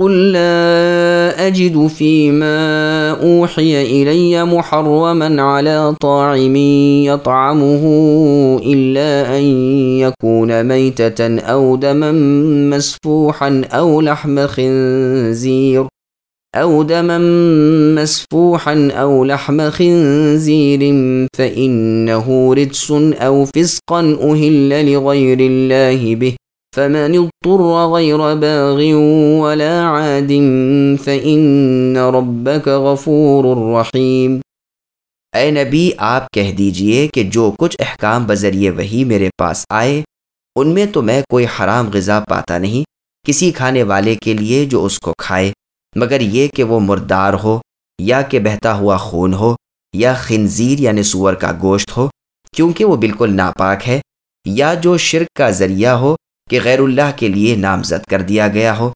قل لا أجد فيما أوحي إلي محرما على طاعم يطعمه إلا أن يكون ميتة أو دما مسفوحا أو لحم خنزير أو دما مسفوحا أو لحم خنزير فإنه رجس أو فسقا أهل لغير الله به فمن اضطر غير باغ ولا عاد فإن ربك غفور رحيم۔ اے نبی، آپ کہہ دیجیے کہ جو کچھ احکام بذریعے وہی میرے پاس آئے، ان میں تو میں کوئی حرام غذا پاتا نہیں، کسی کھانے والے کے لیے جو اس کو کھائے، مگر یہ کہ وہ مردار ہو، یا کہ بہتا ہوا خون ہو، یا خنزیر یعنی سور کا گوشت ہو، کیونکہ وہ بالکل ناپاک ہے، یا جو شرک کا ذریعہ ہو کہ غیر اللہ کے لیے نامزد کر دیا گیا ہو۔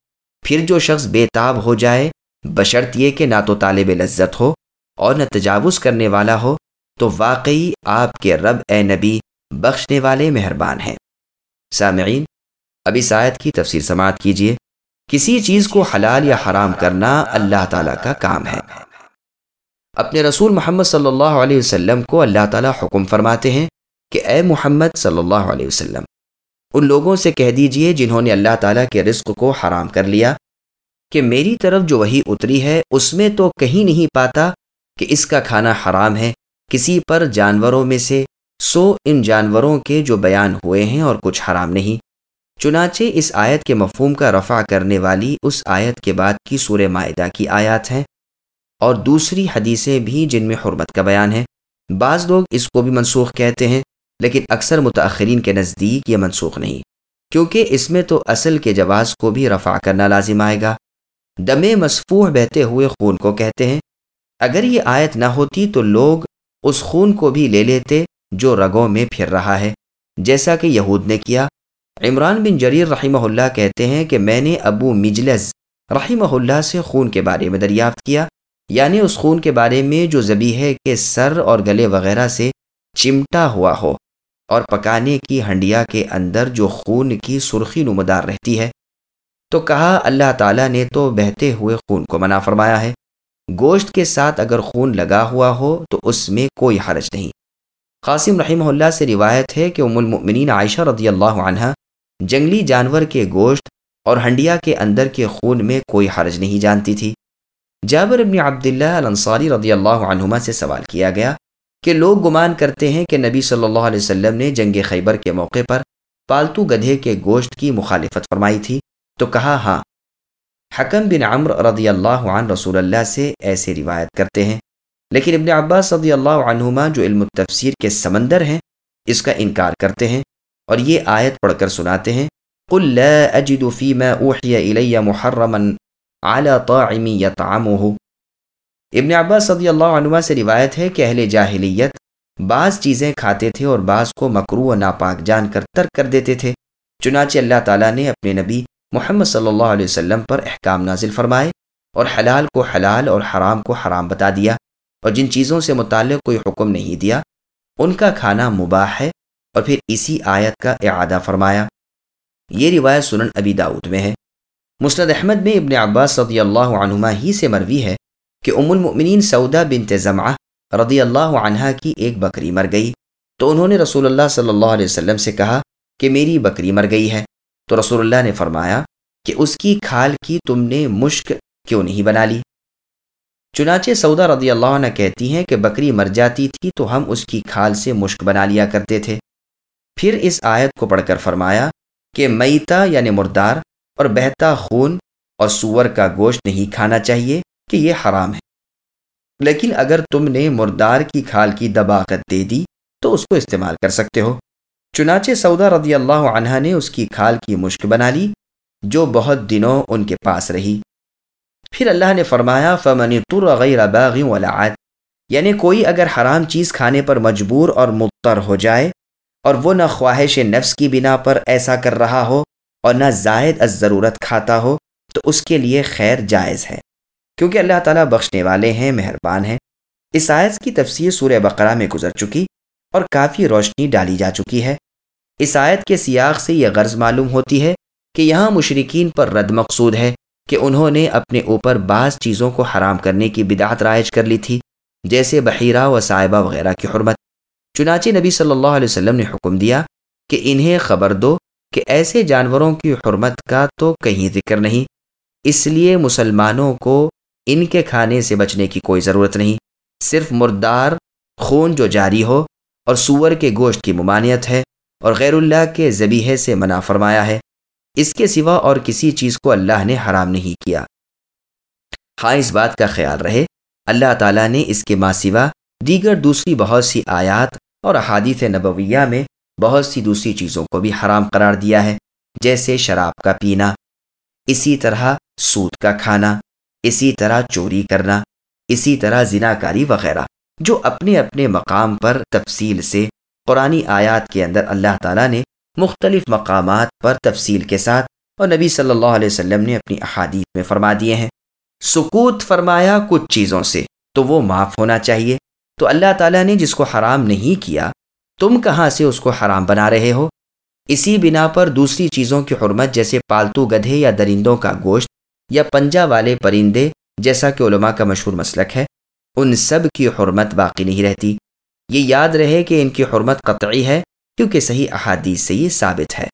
پھر جو شخص بے تاب ہو جائے، بشرط یہ کہ نہ تو طالب لذت ہو اور نہ تجاوز کرنے والا ہو، تو واقعی آپ کے رب اے نبی بخشنے والے مہربان ہیں۔ سامعین ابھی سائد کی تفسیر سماعت کیجیے۔ کسی چیز کو حلال یا حرام کرنا اللہ تعالیٰ کا کام ہے۔ اپنے رسول محمد صلی اللہ علیہ وسلم کو اللہ تعالیٰ حکم فرماتے ہیں کہ اے محمد صلی اللہ علیہ وسلم ان لوگوں سے کہہ دیجیے جنہوں نے اللہ تعالیٰ کے رزق کو حرام کر لیا کہ میری طرف جو وہی اتری ہے، اس میں تو کہیں نہیں پاتا کہ اس کا کھانا حرام ہے۔ کسی پر جانوروں میں سے سو ان جانوروں کے جو بیان ہوئے ہیں اور کچھ حرام نہیں۔ چنانچہ اس آیت کے مفہوم کا رفع کرنے والی اس آیت کے بعد کی سورہ معدہ کی آیات ہیں۔ اور دوسری حدیثیں بھی جن میں حرمت کا بیان ہے۔ بعض لوگ اس کو بھی منسوخ کہتے ہیں۔ لیکن اکثر متاثرین کے نزدیک یہ منسوخ نہیں۔ کیونکہ اس میں تو اصل کے جواز کو بھی رفع کرنا لازم آئے گا۔ دم مصفوح بہتے ہوئے خون کو کہتے ہیں۔ اگر یہ آیت نہ ہوتی تو لوگ اس خون کو بھی لے لیتے جو رگوں میں پھر رہا ہے۔ جیسا کہ یہود نے کیا۔ عمران بن جریر رحمہ اللہ کہتے ہیں کہ میں نے ابو مجلز رحمہ اللہ سے خون کے بارے میں دریافت کیا۔ یعنی اس خون کے بارے میں جو زبیح کے سر اور گلے وغیرہ سے چمٹا ہوا ہو۔ اور پکانے کی ہنڈیا کے اندر جو خون کی سرخی نمودار رہتی ہے۔ تو کہا اللہ تعالیٰ نے تو بہتے ہوئے خون کو منع فرمایا ہے۔ گوشت کے ساتھ اگر خون لگا ہوا ہو تو اس میں کوئی حرج نہیں۔ قاسم رحمہ اللہ سے روایت ہے کہ ام المؤمنین عائشہ رضی اللہ عنہ جنگلی جانور کے گوشت اور ہنڈیا کے اندر کے خون میں کوئی حرج نہیں جانتی تھی۔ جابر ابن عبداللہ الانصاری رضی اللہ عنہما سے سوال کیا گیا کہ لوگ گمان کرتے ہیں کہ نبی صلی اللہ علیہ وسلم نے جنگ خیبر کے موقع پر پالتو گدھے کے گوشت کی مخالفت فرمائی تھی تو کہا ہاں حکم بن عمر رضی اللہ عنہ رسول اللہ سے ایسے روایت کرتے ہیں۔ لیکن ابن عباس رضی اللہ عنہما جو علم التفسیر کے سمندر ہیں، اس کا انکار کرتے ہیں اور یہ آیت پڑھ کر سناتے ہیں، قل لا اجد فيما اوحي الي محرما على طاعم يطعمه ابن عباس صدی اللہ عنہ سے روایت ہے کہ اہل جاہلیت بعض چیزیں کھاتے تھے اور بعض کو مکرو و ناپاک جان کر ترک کر دیتے تھے۔ چنانچہ اللہ تعالیٰ نے اپنے نبی محمد صلی اللہ علیہ وسلم پر احکام نازل فرمائے اور حلال کو حلال اور حرام کو حرام بتا دیا اور جن چیزوں سے متعلق کوئی حکم نہیں دیا، ان کا کھانا مباح ہے اور پھر اسی آیت کا اعادہ فرمایا۔ یہ روایت سنن ابی داود میں ہے۔ مسند احمد میں ابن عباس صدی اللہ عنہما ہی سے مروی ہے۔ کہ ام المؤمنین سودا بنت زمعہ رضی اللہ عنہ کی ایک بکری مر گئی۔ تو انہوں نے رسول اللہ صلی اللہ علیہ وسلم سے کہا کہ میری بکری مر گئی ہے۔ تو رسول اللہ نے فرمایا کہ اس کی کھال کی تم نے مشک کیوں نہیں بنا لی؟ چنانچہ سودا رضی اللہ عنہ کہتی ہیں کہ بکری مر جاتی تھی تو ہم اس کی کھال سے مشک بنا لیا کرتے تھے۔ پھر اس آیت کو پڑھ کر فرمایا کہ میتا یعنی مردار اور بہتا خون اور سور کا گوشت نہیں کھانا چاہیے۔ کہ یہ حرام ہے۔ لیکن اگر تم نے مردار کی کھال کی دباقت دے دی، تو اس کو استعمال کر سکتے ہو۔ چنانچہ سودا رضی اللہ عنہ نے اس کی کھال کی مشک بنا لی، جو بہت دنوں ان کے پاس رہی۔ پھر اللہ نے فرمایا، فمن تر غیر باغ ولعات یعنی کوئی اگر حرام چیز کھانے پر مجبور اور مضطر ہو جائے، اور وہ نہ خواہش نفس کی بنا پر ایسا کر رہا ہو، اور نہ زائد از ضرورت کھاتا ہو، تو اس کے لیے خیر جائز ہے۔ کیونکہ اللہ تعالیٰ بخشنے والے ہیں، مہربان ہیں۔ اس آیت کی تفسیر سورہ بقرہ میں گزر چکی اور کافی روشنی ڈالی جا چکی ہے۔ اس آیت کے سیاق سے یہ غرض معلوم ہوتی ہے کہ یہاں مشرقین پر رد مقصود ہے کہ انہوں نے اپنے اوپر بعض چیزوں کو حرام کرنے کی بدعت رائج کر لی تھی، جیسے بحیرہ و صاحبہ وغیرہ کی حرمت۔ چنانچہ نبی صلی اللہ علیہ وسلم نے حکم دیا کہ انہیں خبر دو کہ ایسے جانوروں کی حرمت کا تو کہیں ذکر نہیں، اس لیے مسلمانوں کو ان کے کھانے سے بچنے کی کوئی ضرورت نہیں۔ صرف مردار، خون جو جاری ہو اور سور کے گوشت کی ممانعت ہے اور غیر اللہ کے ذبیحے سے منع فرمایا ہے۔ اس کے سوا اور کسی چیز کو اللہ نے حرام نہیں کیا۔ ہاں اس بات کا خیال رہے۔ اللہ تعالیٰ نے اس کے ماں سوا دیگر دوسری بہت سی آیات اور احادیث نبویہ میں بہت سی دوسری چیزوں کو بھی حرام قرار دیا ہے، جیسے شراب کا پینا، اسی طرح سود کا کھانا۔ اسی طرح چوری کرنا، اسی طرح زنا کاری وغیرہ، جو اپنے اپنے مقام پر تفصیل سے قرآن آیات کے اندر اللہ تعالیٰ نے مختلف مقامات پر تفصیل کے ساتھ اور نبی صلی اللہ علیہ وسلم نے اپنی احادیث میں فرما دیے ہیں۔ سکوت فرمایا کچھ چیزوں سے، تو وہ معاف ہونا چاہیے۔ تو اللہ تعالیٰ نے جس کو حرام نہیں کیا، تم کہاں سے اس کو حرام بنا رہے ہو؟ اسی بنا پر دوسری چیزوں کی حرمت جیسے پالتو گدھے یا درندوں کا گوشت یا پنجا والے پرندے جیسا کہ علماء کا مشہور مسلک ہے، ان سب کی حرمت باقی نہیں رہتی۔ یہ یاد رہے کہ ان کی حرمت قطعی ہے، کیونکہ صحیح احادیث سے یہ ثابت ہے۔